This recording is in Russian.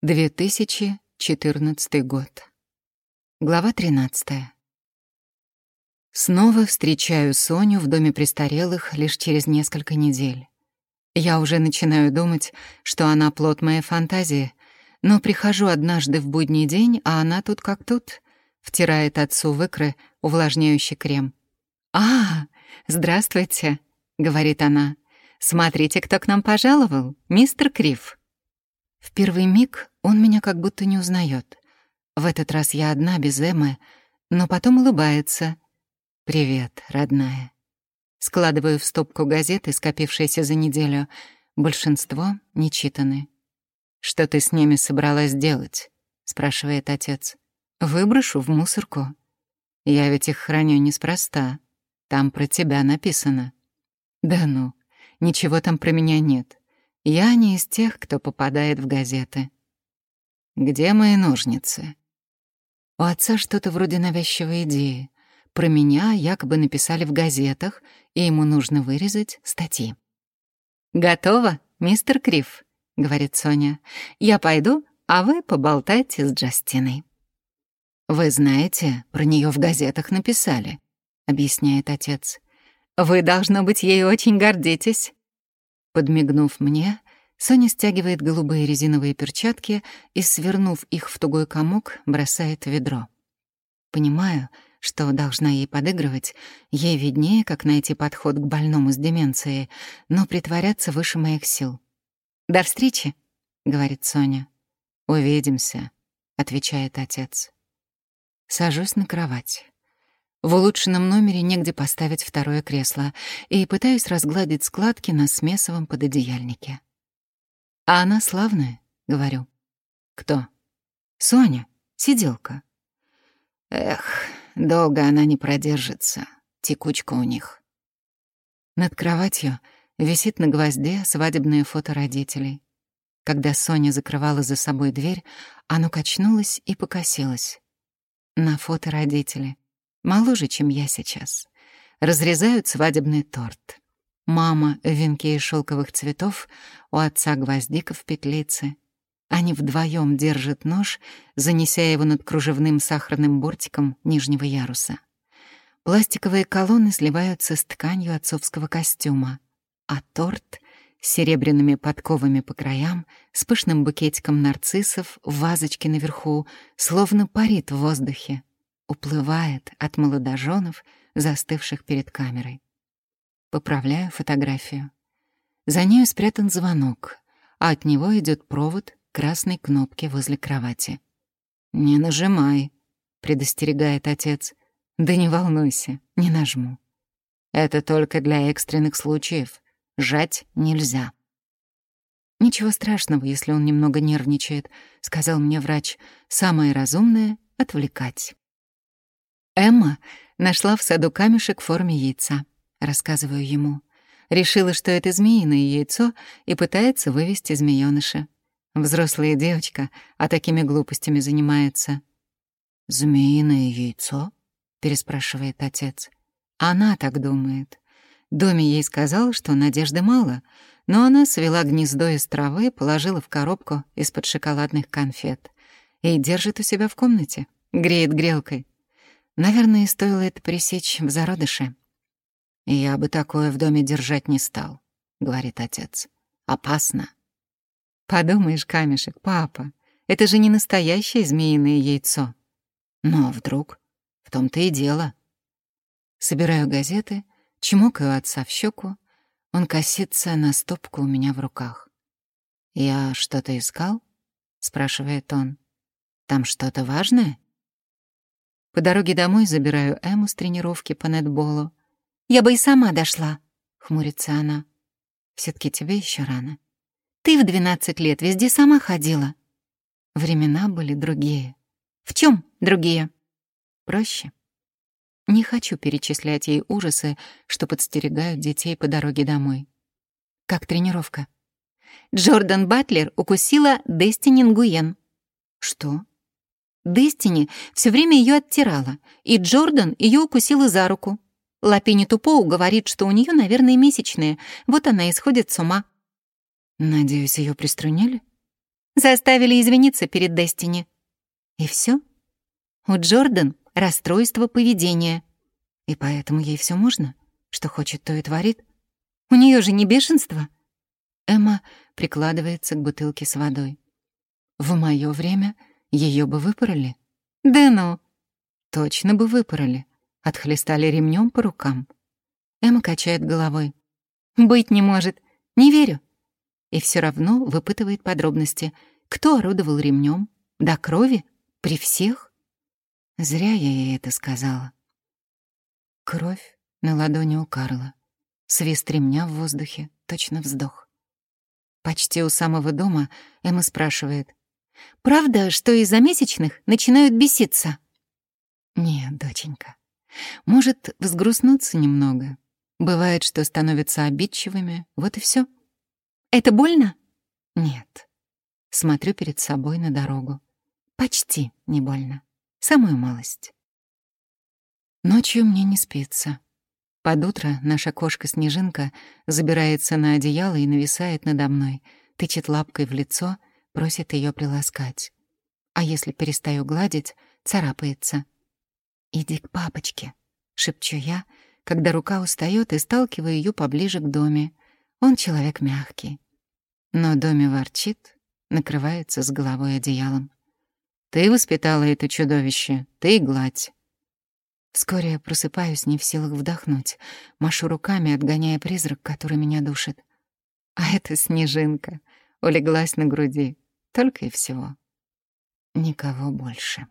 2014 год. Глава 13. Снова встречаю Соню в доме престарелых лишь через несколько недель. Я уже начинаю думать, что она плод моей фантазии, но прихожу однажды в будний день, а она тут как тут, втирает отцу в икры увлажняющий крем. «А, здравствуйте», — говорит она. «Смотрите, кто к нам пожаловал, мистер Крив». В первый миг он меня как будто не узнает. В этот раз я одна, без Эммы, но потом улыбается. «Привет, родная». Складываю в стопку газеты, скопившиеся за неделю. Большинство не читаны. «Что ты с ними собралась делать?» — спрашивает отец. «Выброшу в мусорку. Я ведь их храню неспроста. Там про тебя написано». «Да ну, ничего там про меня нет. Я не из тех, кто попадает в газеты. Где мои ножницы? У отца что-то вроде навязчивой идеи. Про меня якобы написали в газетах, и ему нужно вырезать статьи. «Готово, мистер Крив», — говорит Соня. «Я пойду, а вы поболтайте с Джастиной». «Вы знаете, про нее в газетах написали», — объясняет отец. «Вы, должно быть, ей очень гордитесь». Подмигнув мне, Соня стягивает голубые резиновые перчатки и, свернув их в тугой комок, бросает в ведро. Понимаю, что должна ей подыгрывать, ей виднее, как найти подход к больному с деменцией, но притворяться выше моих сил. «До встречи», — говорит Соня. «Увидимся», — отвечает отец. Сажусь на кровать. В улучшенном номере негде поставить второе кресло, и пытаюсь разгладить складки на смесовом пододеяльнике. «А она славная», — говорю. «Кто?» «Соня, сиделка». «Эх, долго она не продержится. Текучка у них». Над кроватью висит на гвозде свадебное фото родителей. Когда Соня закрывала за собой дверь, оно качнулось и покосилось. На фото родители — моложе, чем я сейчас, разрезают свадебный торт. Мама в венке из шелковых цветов, у отца гвоздика в петлице. Они вдвоем держат нож, занеся его над кружевным сахарным бортиком нижнего яруса. Пластиковые колонны сливаются с тканью отцовского костюма, а торт с серебряными подковами по краям, с пышным букетиком нарциссов в вазочке наверху, словно парит в воздухе уплывает от молодоженов, застывших перед камерой. Поправляю фотографию. За нею спрятан звонок, а от него идет провод красной кнопки возле кровати. «Не нажимай», — предостерегает отец. «Да не волнуйся, не нажму. Это только для экстренных случаев. Жать нельзя». «Ничего страшного, если он немного нервничает», — сказал мне врач. «Самое разумное — отвлекать». Эмма нашла в саду камешек в форме яйца. Рассказываю ему. Решила, что это змеиное яйцо, и пытается вывести змеёныша. Взрослая девочка, а такими глупостями занимается. «Змеиное яйцо?» — переспрашивает отец. Она так думает. Доми ей сказал, что надежды мало, но она свела гнездо из травы, положила в коробку из-под шоколадных конфет и держит у себя в комнате, греет грелкой. Наверное, стоило это пресечь в зародыше. «Я бы такое в доме держать не стал», — говорит отец. «Опасно». «Подумаешь, камешек, папа, это же не настоящее змеиное яйцо». «Но вдруг? В том-то и дело». Собираю газеты, чмокаю отца в щеку. Он косится на стопку у меня в руках. «Я что-то искал?» — спрашивает он. «Там что-то важное?» По дороге домой забираю Эму с тренировки по нетболу. «Я бы и сама дошла», — хмурится она. все таки тебе еще рано. Ты в двенадцать лет везде сама ходила». Времена были другие. «В чем другие?» «Проще». Не хочу перечислять ей ужасы, что подстерегают детей по дороге домой. Как тренировка? Джордан Батлер укусила Дестини Нгуен. Что? Дестини все время ее оттирала, и Джордан ее укусила за руку. Лапини Тупоу говорит, что у нее, наверное, месячные, вот она и сходит с ума. Надеюсь, ее приструнили? Заставили извиниться перед Дестини. И все. У Джордан расстройство поведения. И поэтому ей все можно. Что хочет, то и творит. У нее же не бешенство. Эмма прикладывается к бутылке с водой. В мое время ее бы выпороли. Да ну. Точно бы выпороли. Отхлестали ремнем по рукам. Эмма качает головой. Быть не может. Не верю. И все равно выпытывает подробности. Кто орудовал ремнем? До крови? При всех? Зря я ей это сказала. Кровь на ладони у Карла. Свист ремня в воздухе, точно вздох. Почти у самого дома Эмма спрашивает. «Правда, что из-за месячных начинают беситься?» «Нет, доченька. Может, взгрустнуться немного. Бывает, что становятся обидчивыми, вот и все. «Это больно?» «Нет». Смотрю перед собой на дорогу. Почти не больно. Самую малость. Ночью мне не спится. Под утро наша кошка-снежинка забирается на одеяло и нависает надо мной, тычет лапкой в лицо, просит ее приласкать. А если перестаю гладить, царапается. «Иди к папочке», — шепчу я, когда рука устает и сталкиваю ее поближе к доме. Он человек мягкий. Но доме ворчит, накрывается с головой одеялом. «Ты воспитала это чудовище, ты гладь». Вскоре я просыпаюсь, не в силах вдохнуть, машу руками, отгоняя призрак, который меня душит. А эта снежинка улеглась на груди, только и всего. Никого больше.